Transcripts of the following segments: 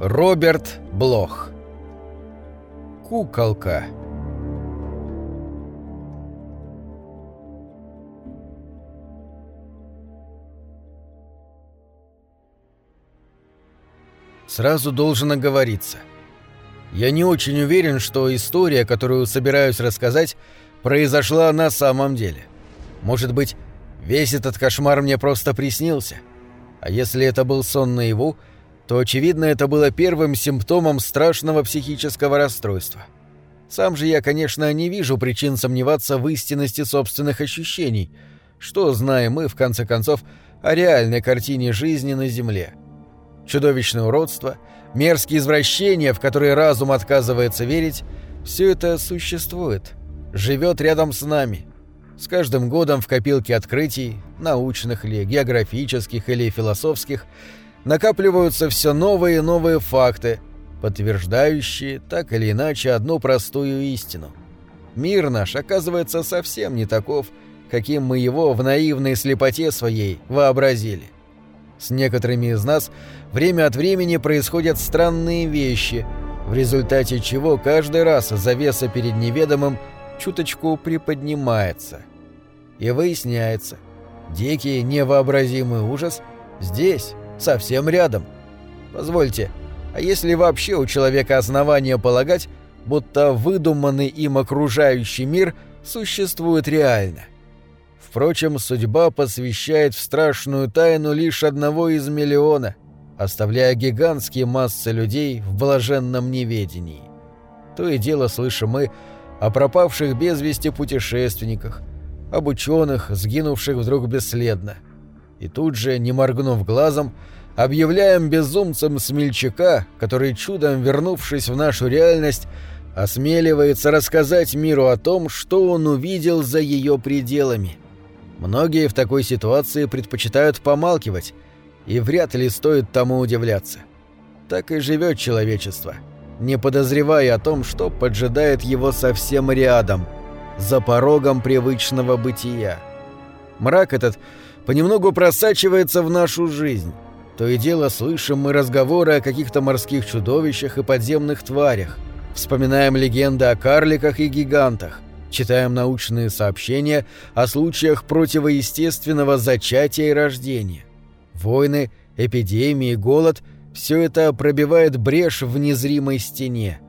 Роберт Блох. Куколка. Сразу должен оговориться. Я не очень уверен, что история, которую собираюсь рассказать, произошла на самом деле. Может быть, весь этот кошмар мне просто приснился. А если это был сон наяву, то, очевидно, это было первым симптомом страшного психического расстройства. Сам же я, конечно, не вижу причин сомневаться в истинности собственных ощущений. Что знаем мы, в конце концов, о реальной картине жизни на Земле? Чудовищное уродство, мерзкие извращения, в которые разум отказывается верить, все это существует, живет рядом с нами. С каждым годом в копилке открытий, научных ли, географических или философских, накапливаются все новые и новые факты, подтверждающие так или иначе одну простую истину. Мир наш оказывается совсем не таков, каким мы его в наивной слепоте своей вообразили. С некоторыми из нас время от времени происходят странные вещи, в результате чего каждый раз завеса перед неведомым чуточку приподнимается. И выясняется, дикий невообразимый ужас здесь, совсем рядом. Позвольте, а если вообще у человека основания полагать, будто выдуманный им окружающий мир существует реально? Впрочем, судьба посвящает в страшную тайну лишь одного из миллиона, оставляя гигантские массы людей в блаженном неведении. То и дело слышим мы о пропавших без вести путешественниках, об ученых, сгинувших вдруг бесследно – и тут же, не моргнув глазом, объявляем безумцем смельчака, который, чудом вернувшись в нашу реальность, осмеливается рассказать миру о том, что он увидел за ее пределами. Многие в такой ситуации предпочитают помалкивать, и вряд ли стоит тому удивляться. Так и живет человечество, не подозревая о том, что поджидает его совсем рядом, за порогом привычного бытия. Мрак этот — понемногу просачивается в нашу жизнь. То и дело слышим мы разговоры о каких-то морских чудовищах и подземных тварях, вспоминаем легенды о карликах и гигантах, читаем научные сообщения о случаях противоестественного зачатия и рождения. Войны, эпидемии, голод — все это пробивает брешь в незримой стене.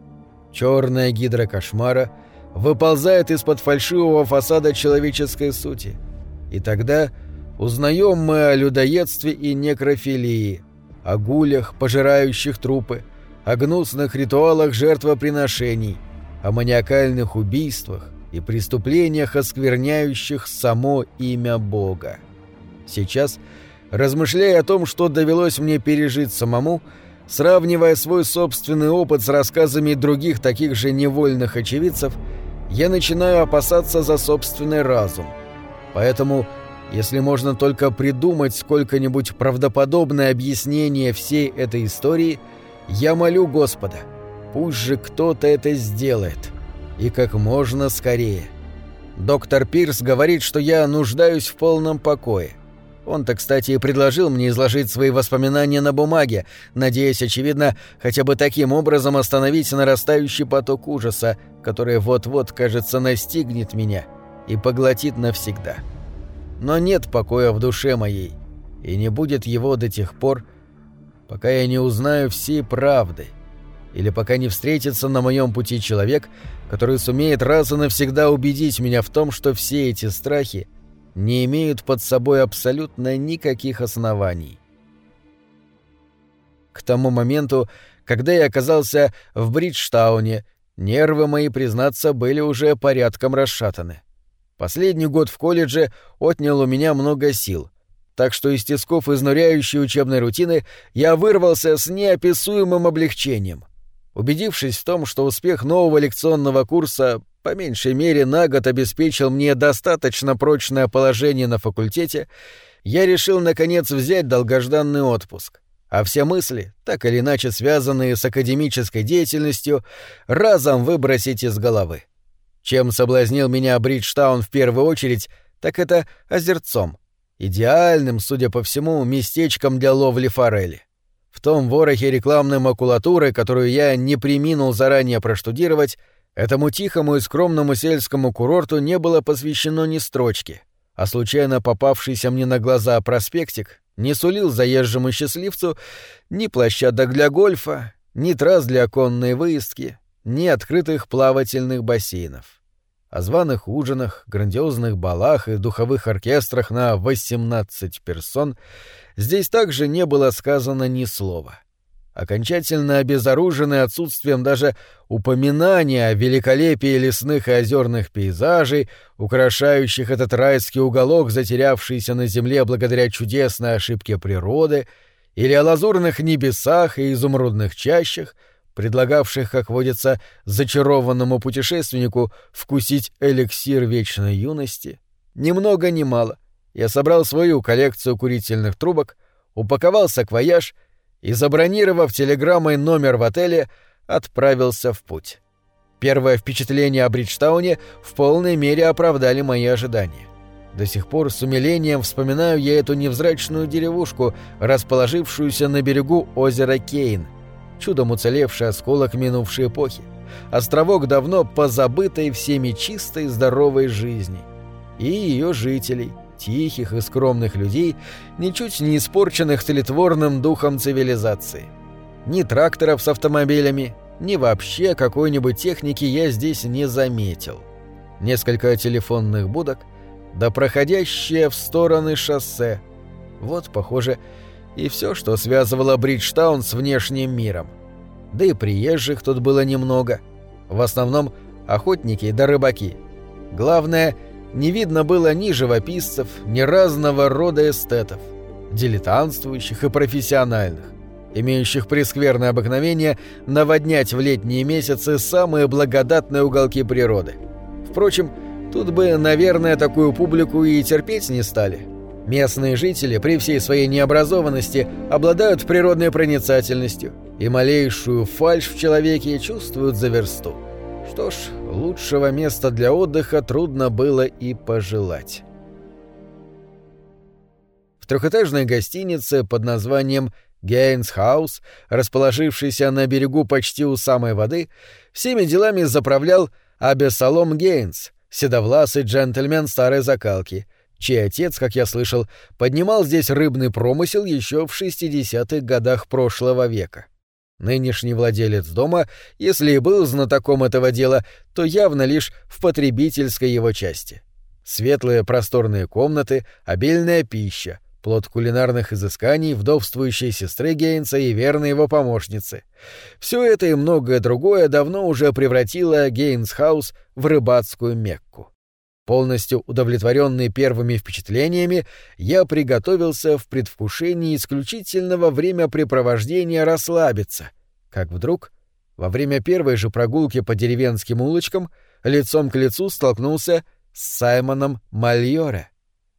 Черная гидра кошмара выползает из-под фальшивого фасада человеческой сути. И тогда Узнаем мы о людоедстве и некрофилии, о гулях, пожирающих трупы, о гнусных ритуалах жертвоприношений, о маниакальных убийствах и преступлениях, оскверняющих само имя Бога. Сейчас, размышляя о том, что довелось мне пережить самому, сравнивая свой собственный опыт с рассказами других таких же невольных очевидцев, я начинаю опасаться за собственный разум. Поэтому если можно только придумать сколько-нибудь правдоподобное объяснение всей этой истории, я молю Господа, пусть же кто-то это сделает. И как можно скорее. Доктор Пирс говорит, что я нуждаюсь в полном покое. Он-то, кстати, и предложил мне изложить свои воспоминания на бумаге, надеясь, очевидно, хотя бы таким образом остановить нарастающий поток ужаса, который вот-вот, кажется, настигнет меня и поглотит навсегда. — но нет покоя в душе моей, и не будет его до тех пор, пока я не узнаю всей правды, или пока не встретится на моем пути человек, который сумеет раз и навсегда убедить меня в том, что все эти страхи не имеют под собой абсолютно никаких оснований. К тому моменту, когда я оказался в Бриджтауне, нервы мои, признаться, были уже порядком расшатаны. Последний год в колледже отнял у меня много сил, так что из тисков изнуряющей учебной рутины я вырвался с неописуемым облегчением. Убедившись в том, что успех нового лекционного курса по меньшей мере на год обеспечил мне достаточно прочное положение на факультете, я решил, наконец, взять долгожданный отпуск. А все мысли, так или иначе связанные с академической деятельностью, разом выбросить из головы. Чем соблазнил меня Бриджтаун в первую очередь, так это озерцом. Идеальным, судя по всему, местечком для ловли форели. В том ворохе рекламной макулатуры, которую я не приминул заранее проштудировать, этому тихому и скромному сельскому курорту не было посвящено ни строчки, а случайно попавшийся мне на глаза проспектик не сулил заезжему счастливцу ни площадок для гольфа, ни трасс для конной выездки, ни открытых плавательных бассейнов. О званых ужинах, грандиозных балах и духовых оркестрах на 18 персон здесь также не было сказано ни слова. Окончательно обезоруженный отсутствием даже упоминания о великолепии лесных и озерных пейзажей, украшающих этот райский уголок, затерявшийся на земле благодаря чудесной ошибке природы, или о лазурных небесах и изумрудных чащах — предлагавших, как водится, зачарованному путешественнику вкусить эликсир вечной юности, ни много ни мало. Я собрал свою коллекцию курительных трубок, упаковал саквояж и, забронировав телеграммой номер в отеле, отправился в путь. Первое впечатление о Бриджтауне в полной мере оправдали мои ожидания. До сих пор с умилением вспоминаю я эту невзрачную деревушку, расположившуюся на берегу озера Кейн — чудом уцелевший осколок минувшей эпохи, островок давно позабытой всеми чистой здоровой жизни. И ее жителей, тихих и скромных людей, ничуть не испорченных тлетворным духом цивилизации. Ни тракторов с автомобилями, ни вообще какой-нибудь техники я здесь не заметил. Несколько телефонных будок, да проходящее в стороны шоссе. Вот, похоже, и все, что связывало Бриджтаун с внешним миром. Да и приезжих тут было немного. В основном охотники да рыбаки. Главное, не видно было ни живописцев, ни разного рода эстетов, дилетантствующих и профессиональных, имеющих прескверное обыкновение наводнять в летние месяцы самые благодатные уголки природы. Впрочем, тут бы, наверное, такую публику и терпеть не стали. Местные жители при всей своей необразованности обладают природной проницательностью и малейшую фальшь в человеке чувствуют за версту. Что ж, лучшего места для отдыха трудно было и пожелать. В трехэтажной гостинице под названием Гейнс Хаус, расположившейся на берегу почти у самой воды, всеми делами заправлял Абесалом Гейнс, седовласый джентльмен старой закалки — чей отец, как я слышал, поднимал здесь рыбный промысел еще в 60-х годах прошлого века. Нынешний владелец дома, если и был знатоком этого дела, то явно лишь в потребительской его части. Светлые просторные комнаты, обильная пища, плод кулинарных изысканий вдовствующей сестры Гейнса и верной его помощницы. Все это и многое другое давно уже превратило Гейнс-хаус в рыбацкую Мекку. Полностью удовлетворенный первыми впечатлениями, я приготовился в предвкушении исключительного времяпрепровождения расслабиться, как вдруг, во время первой же прогулки по деревенским улочкам, лицом к лицу столкнулся с Саймоном Мальоре.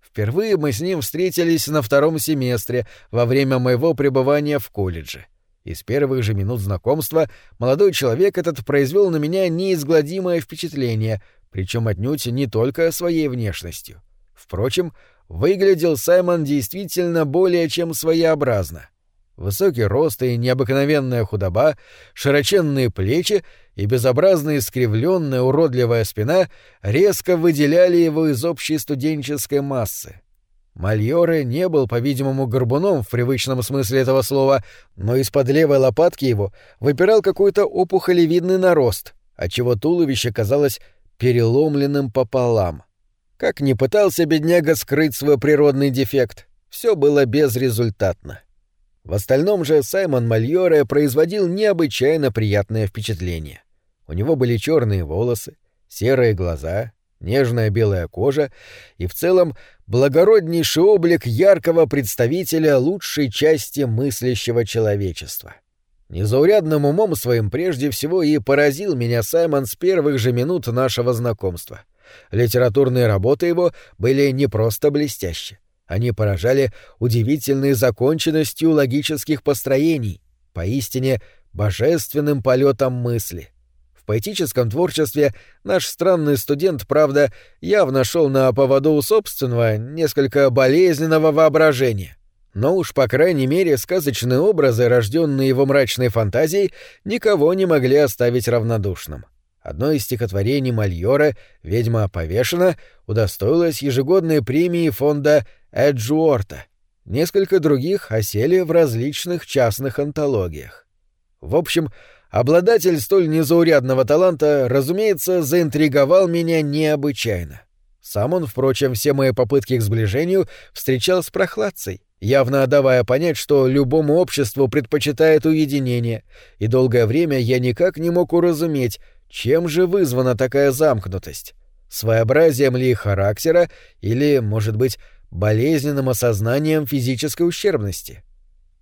Впервые мы с ним встретились на втором семестре во время моего пребывания в колледже. Из первых же минут знакомства молодой человек этот произвел на меня неизгладимое впечатление, причем отнюдь не только своей внешностью. Впрочем, выглядел Саймон действительно более чем своеобразно. Высокий рост и необыкновенная худоба, широченные плечи и безобразно искривленная уродливая спина резко выделяли его из общей студенческой массы. Мальоре не был, по-видимому, горбуном в привычном смысле этого слова, но из-под левой лопатки его выпирал какой-то опухолевидный нарост, отчего туловище казалось переломленным пополам. Как ни пытался бедняга скрыть свой природный дефект, все было безрезультатно. В остальном же Саймон Мальоре производил необычайно приятное впечатление. У него были черные волосы, серые глаза, нежная белая кожа и в целом благороднейший облик яркого представителя лучшей части мыслящего человечества. Незаурядным умом своим прежде всего и поразил меня Саймон с первых же минут нашего знакомства. Литературные работы его были не просто блестящие, Они поражали удивительной законченностью логических построений, поистине божественным полетом мысли. В поэтическом творчестве наш странный студент, правда, явно шел на поводу собственного, несколько болезненного воображения но уж по крайней мере сказочные образы, рожденные его мрачной фантазией, никого не могли оставить равнодушным. Одно из стихотворений Мальора «Ведьма повешена» удостоилось ежегодной премии фонда Эджуорта. Несколько других осели в различных частных антологиях. В общем, обладатель столь незаурядного таланта, разумеется, заинтриговал меня необычайно. Сам он, впрочем, все мои попытки к сближению встречал с прохладцей, явно давая понять, что любому обществу предпочитает уединение, и долгое время я никак не мог уразуметь, чем же вызвана такая замкнутость? Своеобразием ли характера или, может быть, болезненным осознанием физической ущербности?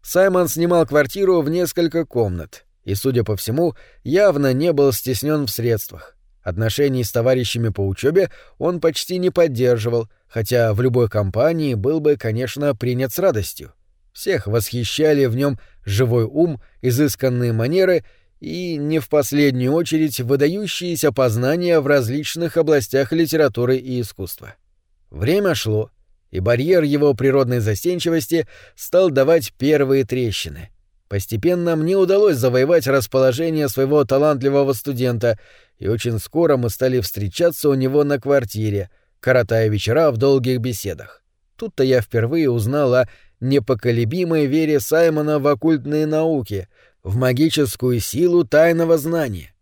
Саймон снимал квартиру в несколько комнат и, судя по всему, явно не был стеснен в средствах. Отношений с товарищами по учебе он почти не поддерживал, хотя в любой компании был бы, конечно, принят с радостью. Всех восхищали в нем живой ум, изысканные манеры и, не в последнюю очередь, выдающиеся познания в различных областях литературы и искусства. Время шло, и барьер его природной застенчивости стал давать первые трещины. Постепенно мне удалось завоевать расположение своего талантливого студента, и очень скоро мы стали встречаться у него на квартире, коротая вечера в долгих беседах. Тут-то я впервые узнал о непоколебимой вере Саймона в оккультные науки — в магическую силу тайного знания.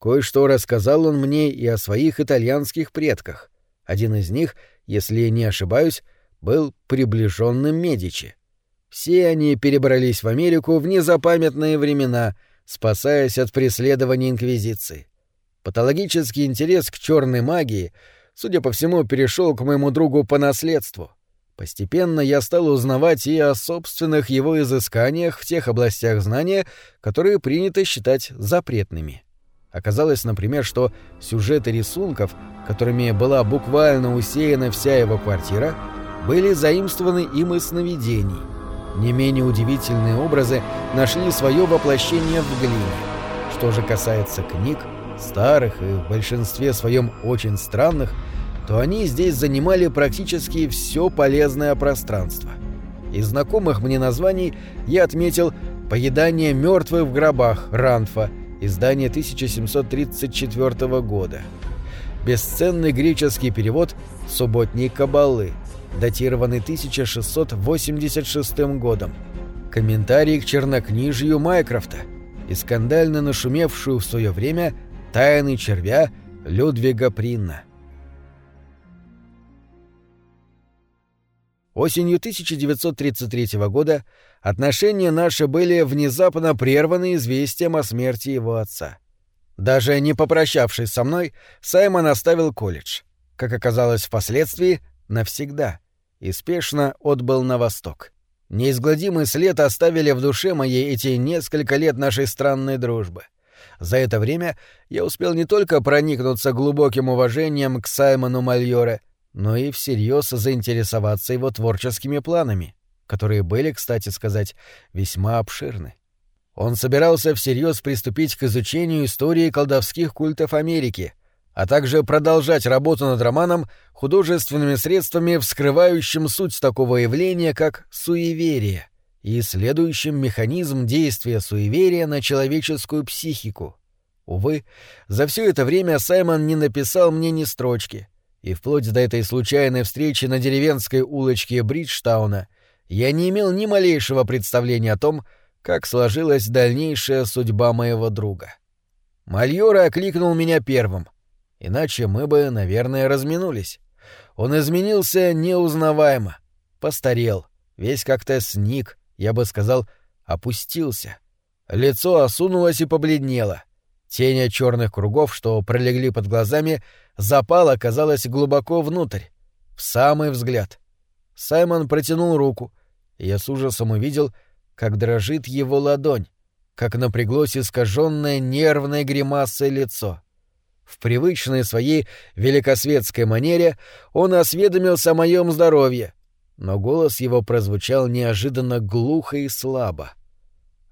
Кое-что рассказал он мне и о своих итальянских предках. Один из них, если не ошибаюсь, был приближенным Медичи. Все они перебрались в Америку в незапамятные времена, спасаясь от преследования Инквизиции. Патологический интерес к черной магии, судя по всему, перешел к моему другу по наследству — Постепенно я стал узнавать и о собственных его изысканиях в тех областях знания, которые принято считать запретными. Оказалось, например, что сюжеты рисунков, которыми была буквально усеяна вся его квартира, были заимствованы им из сновидений. Не менее удивительные образы нашли свое воплощение в глине. Что же касается книг, старых и в большинстве своем очень странных, то они здесь занимали практически все полезное пространство. Из знакомых мне названий я отметил «Поедание мертвых в гробах» Ранфа, издание 1734 года. Бесценный греческий перевод «Субботник Кабалы», датированный 1686 годом. Комментарий к чернокнижью Майкрофта и скандально нашумевшую в свое время «Тайны червя» Людвига Принна. Осенью 1933 года отношения наши были внезапно прерваны известием о смерти его отца. Даже не попрощавшись со мной, Саймон оставил колледж. Как оказалось впоследствии, навсегда. И спешно отбыл на восток. Неизгладимый след оставили в душе моей эти несколько лет нашей странной дружбы. За это время я успел не только проникнуться глубоким уважением к Саймону Мальоре, но и всерьез заинтересоваться его творческими планами, которые были, кстати сказать, весьма обширны. Он собирался всерьез приступить к изучению истории колдовских культов Америки, а также продолжать работу над романом художественными средствами, вскрывающим суть такого явления, как суеверие, и исследующим механизм действия суеверия на человеческую психику. Увы, за все это время Саймон не написал мне ни строчки — и вплоть до этой случайной встречи на деревенской улочке Бриджтауна я не имел ни малейшего представления о том, как сложилась дальнейшая судьба моего друга. Мальора окликнул меня первым, иначе мы бы, наверное, разминулись. Он изменился неузнаваемо, постарел, весь как-то сник, я бы сказал, опустился. Лицо осунулось и побледнело. Тень от черных кругов, что пролегли под глазами, — запал оказалась глубоко внутрь, в самый взгляд. Саймон протянул руку, и я с ужасом увидел, как дрожит его ладонь, как напряглось искаженное нервной гримасой лицо. В привычной своей великосветской манере он осведомился о моем здоровье, но голос его прозвучал неожиданно глухо и слабо. —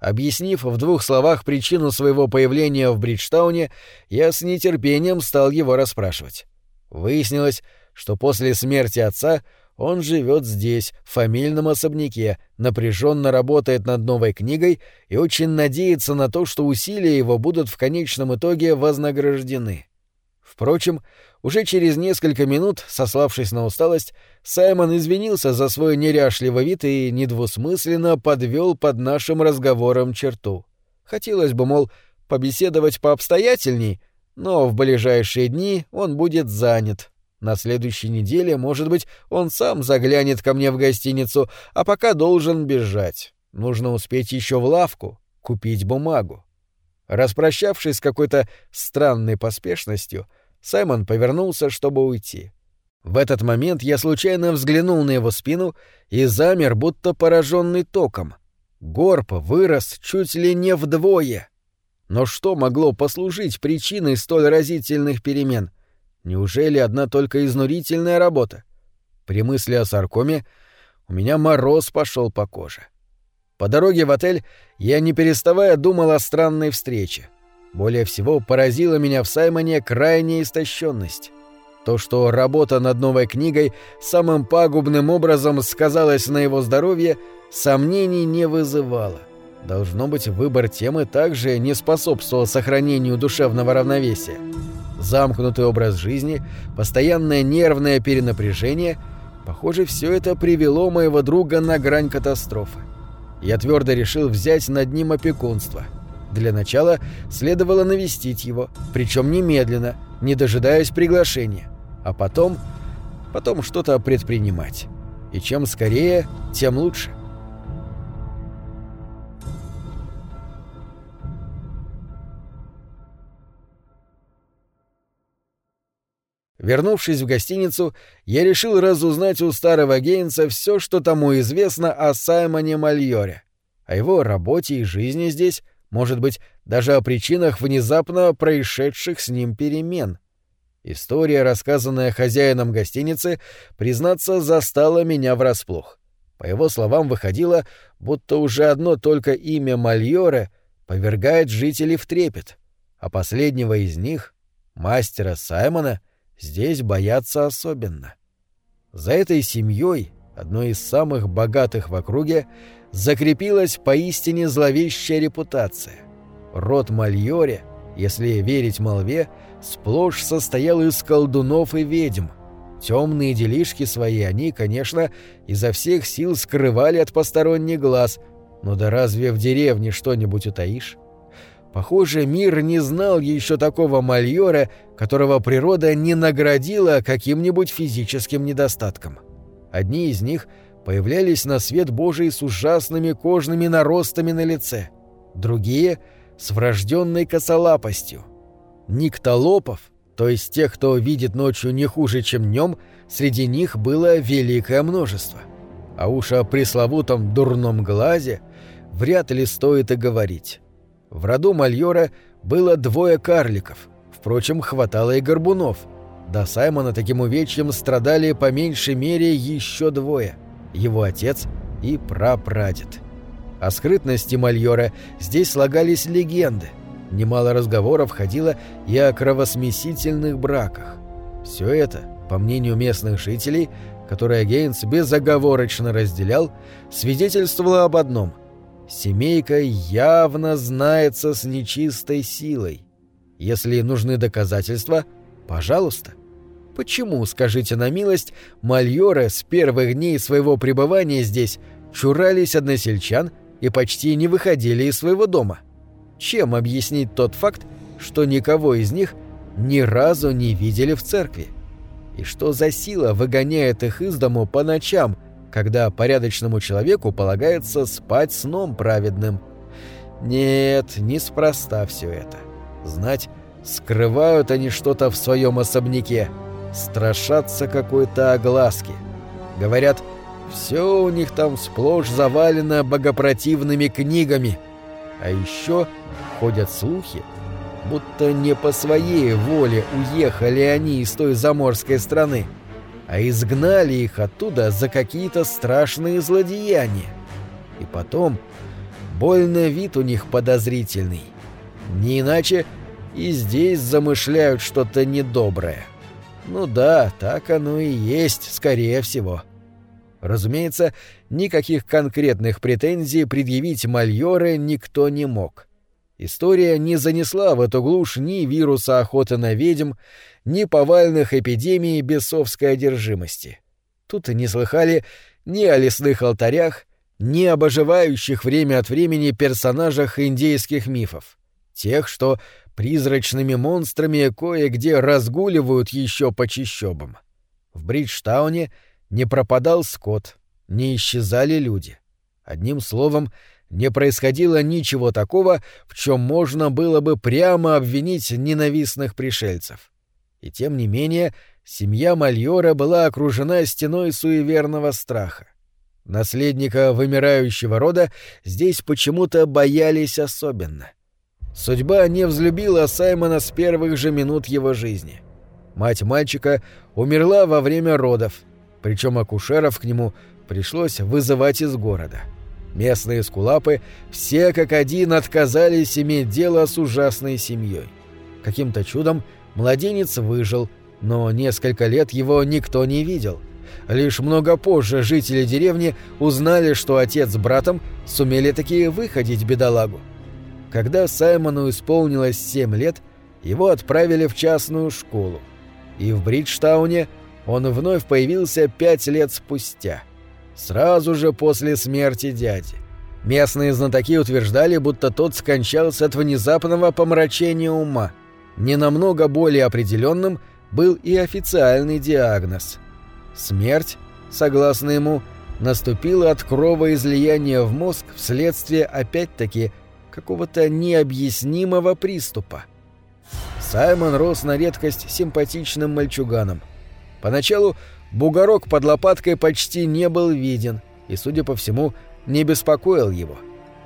Объяснив в двух словах причину своего появления в Бриджтауне, я с нетерпением стал его расспрашивать. Выяснилось, что после смерти отца он живет здесь, в фамильном особняке, напряженно работает над новой книгой и очень надеется на то, что усилия его будут в конечном итоге вознаграждены. Впрочем, уже через несколько минут, сославшись на усталость, Саймон извинился за свой неряшливый вид и недвусмысленно подвел под нашим разговором черту. Хотелось бы, мол, побеседовать пообстоятельней, но в ближайшие дни он будет занят. На следующей неделе, может быть, он сам заглянет ко мне в гостиницу, а пока должен бежать. Нужно успеть еще в лавку, купить бумагу. Распрощавшись с какой-то странной поспешностью, Саймон повернулся, чтобы уйти. В этот момент я случайно взглянул на его спину и замер, будто пораженный током. Горб вырос чуть ли не вдвое. Но что могло послужить причиной столь разительных перемен? Неужели одна только изнурительная работа? При мысли о саркоме у меня мороз пошел по коже. По дороге в отель я не переставая думал о странной встрече. Более всего поразила меня в Саймоне крайняя истощенность. То, что работа над новой книгой самым пагубным образом сказалась на его здоровье, сомнений не вызывало. Должно быть, выбор темы также не способствовал сохранению душевного равновесия. Замкнутый образ жизни, постоянное нервное перенапряжение — похоже, все это привело моего друга на грань катастрофы. Я твердо решил взять над ним опекунство. Для начала следовало навестить его, причем немедленно, не дожидаясь приглашения, а потом... потом что-то предпринимать. И чем скорее, тем лучше. Вернувшись в гостиницу, я решил разузнать у старого Гейнса все, что тому известно о Саймоне Мальоре, о его работе и жизни здесь, может быть, даже о причинах внезапно происшедших с ним перемен. История, рассказанная хозяином гостиницы, признаться, застала меня врасплох. По его словам, выходило, будто уже одно только имя Мальоре повергает жителей в трепет, а последнего из них, мастера Саймона, — здесь боятся особенно. За этой семьей, одной из самых богатых в округе, закрепилась поистине зловещая репутация. Род Мальоре, если верить молве, сплошь состоял из колдунов и ведьм. Темные делишки свои они, конечно, изо всех сил скрывали от посторонних глаз, но да разве в деревне что-нибудь утаишь? Похоже, мир не знал еще такого мальора, которого природа не наградила каким-нибудь физическим недостатком. Одни из них появлялись на свет Божий с ужасными кожными наростами на лице, другие — с врожденной косолапостью. Никтолопов, то есть тех, кто видит ночью не хуже, чем днем, среди них было великое множество. А уж о пресловутом дурном глазе вряд ли стоит и говорить. В роду Мальора было двое карликов, впрочем, хватало и горбунов. До Саймона таким увечьем страдали по меньшей мере еще двое — его отец и прапрадед. О скрытности Мальора здесь слагались легенды. Немало разговоров ходило и о кровосмесительных браках. Все это, по мнению местных жителей, которые Гейнс безоговорочно разделял, свидетельствовало об одном — Семейка явно знается с нечистой силой. Если нужны доказательства, пожалуйста. Почему, скажите на милость, мальоры с первых дней своего пребывания здесь чурались односельчан и почти не выходили из своего дома? Чем объяснить тот факт, что никого из них ни разу не видели в церкви? И что за сила выгоняет их из дому по ночам – когда порядочному человеку полагается спать сном праведным. Нет, неспроста все это. Знать, скрывают они что-то в своем особняке, страшатся какой-то огласки. Говорят, все у них там сплошь завалено богопротивными книгами. А еще ходят слухи, будто не по своей воле уехали они из той заморской страны, а изгнали их оттуда за какие-то страшные злодеяния. И потом, больно вид у них подозрительный. Не иначе и здесь замышляют что-то недоброе. Ну да, так оно и есть, скорее всего. Разумеется, никаких конкретных претензий предъявить Мальоре никто не мог. История не занесла в эту глушь ни вируса охоты на ведьм, ни повальных эпидемий бесовской одержимости. Тут не слыхали ни о лесных алтарях, ни об оживающих время от времени персонажах индейских мифов, тех, что призрачными монстрами кое-где разгуливают еще по чищобам. В Бриджтауне — не пропадал скот, не исчезали люди. Одним словом, не происходило ничего такого, в чем можно было бы прямо обвинить ненавистных пришельцев. И тем не менее, семья Мальора была окружена стеной суеверного страха. Наследника вымирающего рода здесь почему-то боялись особенно. Судьба не взлюбила Саймона с первых же минут его жизни. Мать мальчика умерла во время родов — причем акушеров к нему пришлось вызывать из города. Местные скулапы все как один отказались иметь дело с ужасной семьей. Каким-то чудом младенец выжил, но несколько лет его никто не видел. Лишь много позже жители деревни узнали, что отец с братом сумели такие выходить бедолагу. Когда Саймону исполнилось 7 лет, его отправили в частную школу. И в Бриджтауне – он вновь появился пять лет спустя, сразу же после смерти дяди. Местные знатоки утверждали, будто тот скончался от внезапного помрачения ума. Не намного более определенным был и официальный диагноз. Смерть, согласно ему, наступила от кровоизлияния в мозг вследствие, опять-таки, какого-то необъяснимого приступа. Саймон рос на редкость симпатичным мальчуганом – Поначалу бугорок под лопаткой почти не был виден и, судя по всему, не беспокоил его.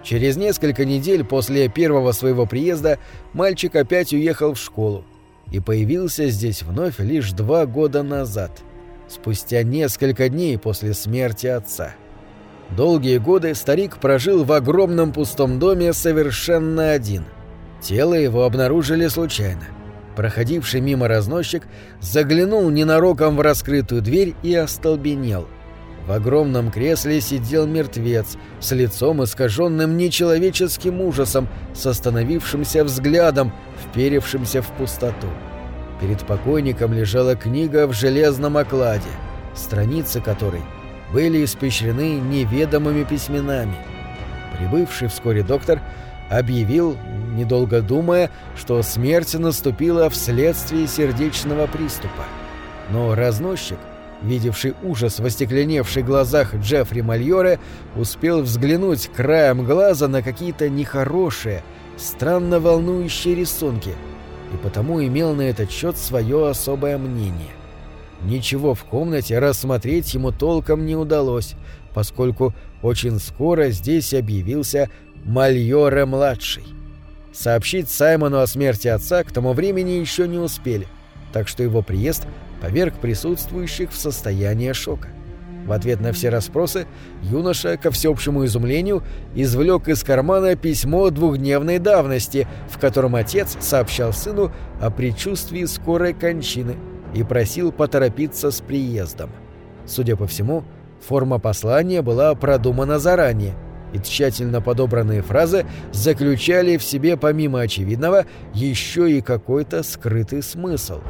Через несколько недель после первого своего приезда мальчик опять уехал в школу и появился здесь вновь лишь два года назад, спустя несколько дней после смерти отца. Долгие годы старик прожил в огромном пустом доме совершенно один. Тело его обнаружили случайно. Проходивший мимо разносчик заглянул ненароком в раскрытую дверь и остолбенел. В огромном кресле сидел мертвец с лицом искаженным нечеловеческим ужасом, с остановившимся взглядом, вперевшимся в пустоту. Перед покойником лежала книга в железном окладе, страницы которой были испещрены неведомыми письменами. Прибывший вскоре доктор объявил, недолго думая, что смерть наступила вследствие сердечного приступа. Но разносчик, видевший ужас в остекленевших глазах Джеффри Мальоре, успел взглянуть краем глаза на какие-то нехорошие, странно волнующие рисунки, и потому имел на этот счет свое особое мнение. Ничего в комнате рассмотреть ему толком не удалось, поскольку очень скоро здесь объявился Мальоре-младший. Сообщить Саймону о смерти отца к тому времени еще не успели, так что его приезд поверг присутствующих в состояние шока. В ответ на все расспросы юноша, ко всеобщему изумлению, извлек из кармана письмо двухдневной давности, в котором отец сообщал сыну о предчувствии скорой кончины и просил поторопиться с приездом. Судя по всему, форма послания была продумана заранее – и тщательно подобранные фразы заключали в себе помимо очевидного еще и какой-то скрытый смысл.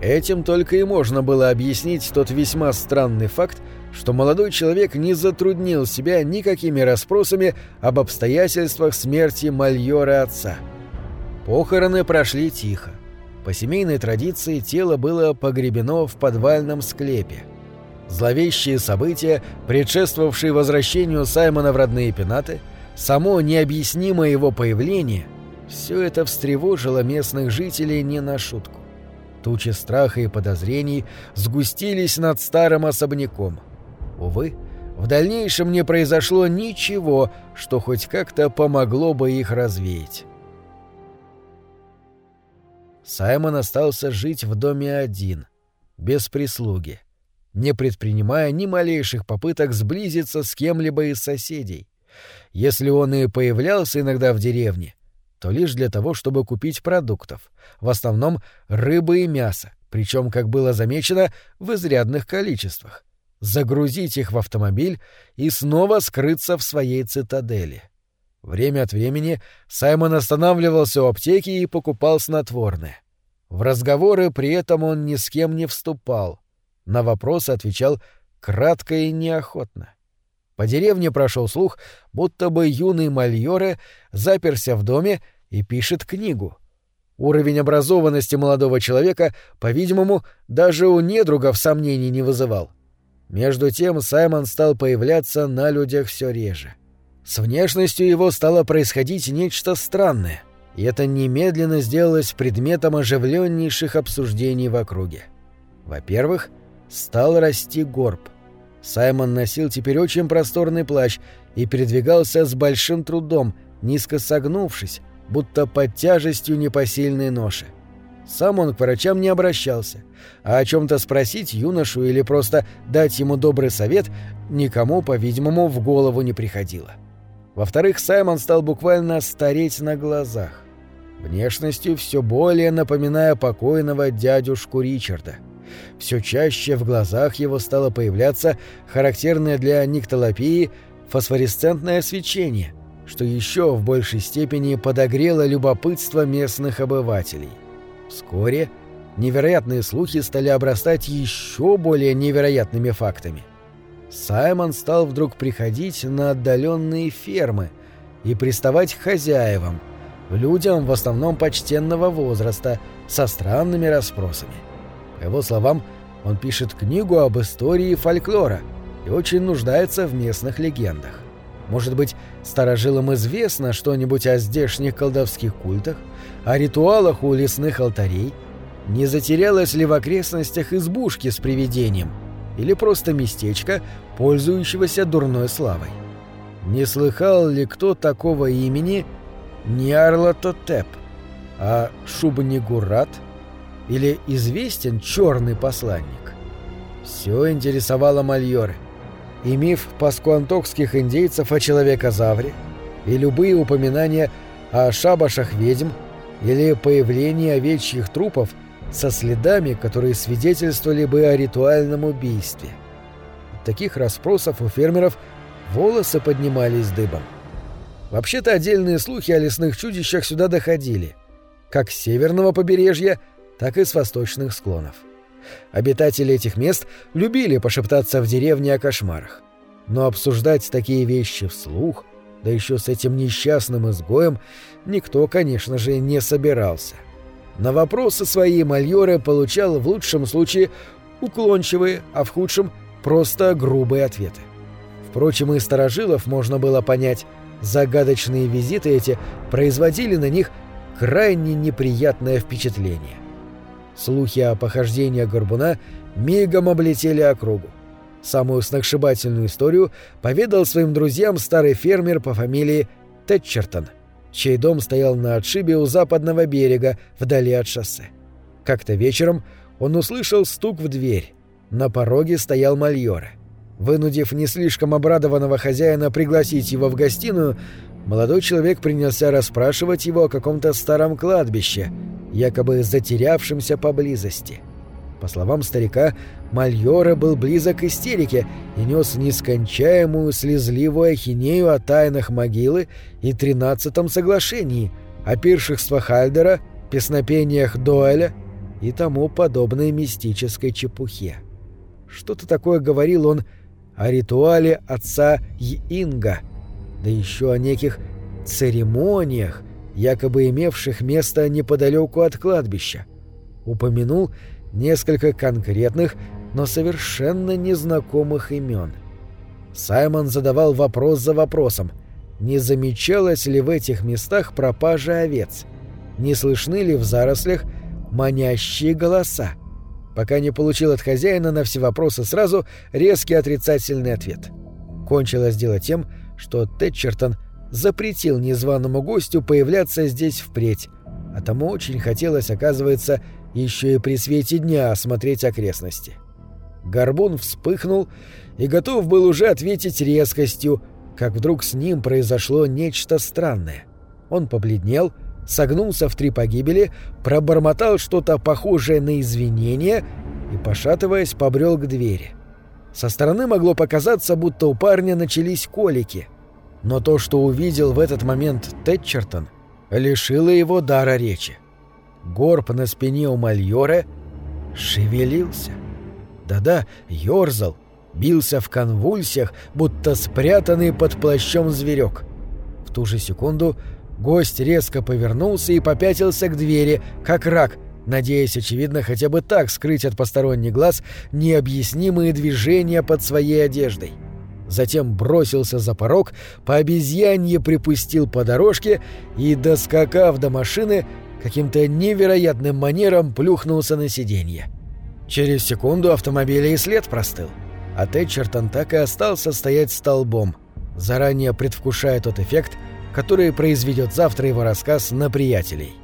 Этим только и можно было объяснить тот весьма странный факт, что молодой человек не затруднил себя никакими расспросами об обстоятельствах смерти Мальора отца. Похороны прошли тихо. По семейной традиции тело было погребено в подвальном склепе. Зловещие события, предшествовавшие возвращению Саймона в родные пенаты, само необъяснимое его появление — все это встревожило местных жителей не на шутку. Тучи страха и подозрений сгустились над старым особняком. Увы, в дальнейшем не произошло ничего, что хоть как-то помогло бы их развеять. Саймон остался жить в доме один, без прислуги не предпринимая ни малейших попыток сблизиться с кем-либо из соседей. Если он и появлялся иногда в деревне, то лишь для того, чтобы купить продуктов, в основном рыбы и мясо, причем, как было замечено, в изрядных количествах. загрузить их в автомобиль и снова скрыться в своей цитадели. Время от времени Саймон останавливался у аптеки и покупал снотворное. В разговоры при этом он ни с кем не вступал. На вопросы отвечал кратко и неохотно. По деревне прошел слух, будто бы юный Мальоре заперся в доме и пишет книгу. Уровень образованности молодого человека, по-видимому, даже у недругов сомнений не вызывал. Между тем Саймон стал появляться на людях все реже. С внешностью его стало происходить нечто странное, и это немедленно сделалось предметом оживленнейших обсуждений в округе. Во-первых, стал расти горб. Саймон носил теперь очень просторный плащ и передвигался с большим трудом, низко согнувшись, будто под тяжестью непосильной ноши. Сам он к врачам не обращался, а о чем-то спросить юношу или просто дать ему добрый совет никому, по-видимому, в голову не приходило. Во-вторых, Саймон стал буквально стареть на глазах, внешностью все более напоминая покойного дядюшку Ричарда. Все чаще в глазах его стало появляться характерное для никтолопии фосфоресцентное свечение, что еще в большей степени подогрело любопытство местных обывателей. Вскоре невероятные слухи стали обрастать еще более невероятными фактами. Саймон стал вдруг приходить на отдаленные фермы и приставать к хозяевам, людям в основном почтенного возраста, со странными расспросами. По его словам, он пишет книгу об истории фольклора и очень нуждается в местных легендах. Может быть, старожилам известно что-нибудь о здешних колдовских культах, о ритуалах у лесных алтарей? Не затерялась ли в окрестностях избушки с привидением – или просто местечко, пользующегося дурной славой. Не слыхал ли кто такого имени не Арлатотеп, а Шубнигурат или известен черный посланник? Все интересовало Мальоры. И миф паскуантокских индейцев о человекозавре, и любые упоминания о шабашах ведьм или появлении овечьих трупов – со следами, которые свидетельствовали бы о ритуальном убийстве. От таких расспросов у фермеров волосы поднимались дыбом. Вообще-то отдельные слухи о лесных чудищах сюда доходили, как с северного побережья, так и с восточных склонов. Обитатели этих мест любили пошептаться в деревне о кошмарах. Но обсуждать такие вещи вслух, да еще с этим несчастным изгоем, никто, конечно же, не собирался. — на вопросы свои Мальоре получал в лучшем случае уклончивые, а в худшем — просто грубые ответы. Впрочем, и старожилов можно было понять, загадочные визиты эти производили на них крайне неприятное впечатление. Слухи о похождениях Горбуна мигом облетели округу. Самую сногсшибательную историю поведал своим друзьям старый фермер по фамилии Тэтчертон — чей дом стоял на отшибе у западного берега, вдали от шоссе. Как-то вечером он услышал стук в дверь. На пороге стоял Мальоре. Вынудив не слишком обрадованного хозяина пригласить его в гостиную, молодой человек принялся расспрашивать его о каком-то старом кладбище, якобы затерявшемся поблизости. По словам старика, Мальора был близок к истерике и нес нескончаемую слезливую ахинею о тайнах могилы и тринадцатом соглашении, о пиршествах Хальдера, песнопениях Доэля и тому подобной мистической чепухе. Что-то такое говорил он о ритуале отца Йинга, да еще о неких церемониях, якобы имевших место неподалеку от кладбища. Упомянул несколько конкретных, но совершенно незнакомых имен. Саймон задавал вопрос за вопросом, не замечалось ли в этих местах пропажа овец, не слышны ли в зарослях манящие голоса, пока не получил от хозяина на все вопросы сразу резкий отрицательный ответ. Кончилось дело тем, что Тэтчертон запретил незваному гостю появляться здесь впредь, а тому очень хотелось, оказывается, еще и при свете дня осмотреть окрестности. Горбун вспыхнул и готов был уже ответить резкостью, как вдруг с ним произошло нечто странное. Он побледнел, согнулся в три погибели, пробормотал что-то похожее на извинение и, пошатываясь, побрел к двери. Со стороны могло показаться, будто у парня начались колики. Но то, что увидел в этот момент Тэтчертон, лишило его дара речи. Горб на спине у Мальора шевелился. Да-да, ёрзал, бился в конвульсиях, будто спрятанный под плащом зверек. В ту же секунду гость резко повернулся и попятился к двери, как рак — надеясь, очевидно, хотя бы так скрыть от посторонних глаз необъяснимые движения под своей одеждой. Затем бросился за порог, по обезьянье припустил по дорожке и, доскакав до машины, каким-то невероятным манером плюхнулся на сиденье. Через секунду автомобиля и след простыл, а Тэтчертон так и остался стоять столбом, заранее предвкушая тот эффект, который произведет завтра его рассказ на приятелей.